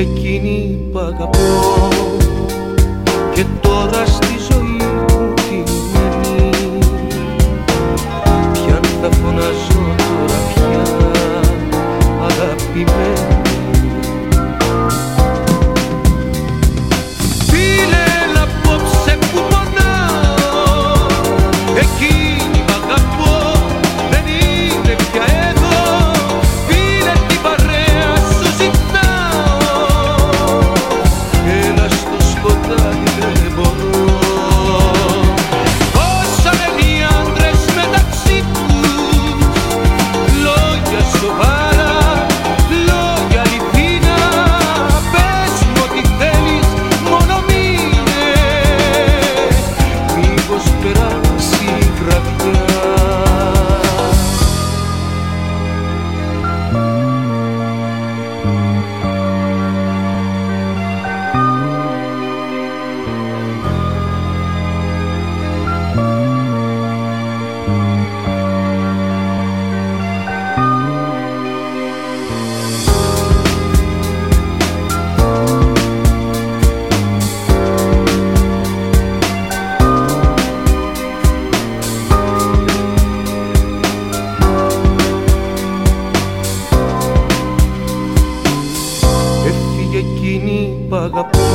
και εκείνη που αγαπώ. Και τώρα στην vagabundo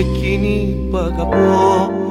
εκείνη που αγαπώ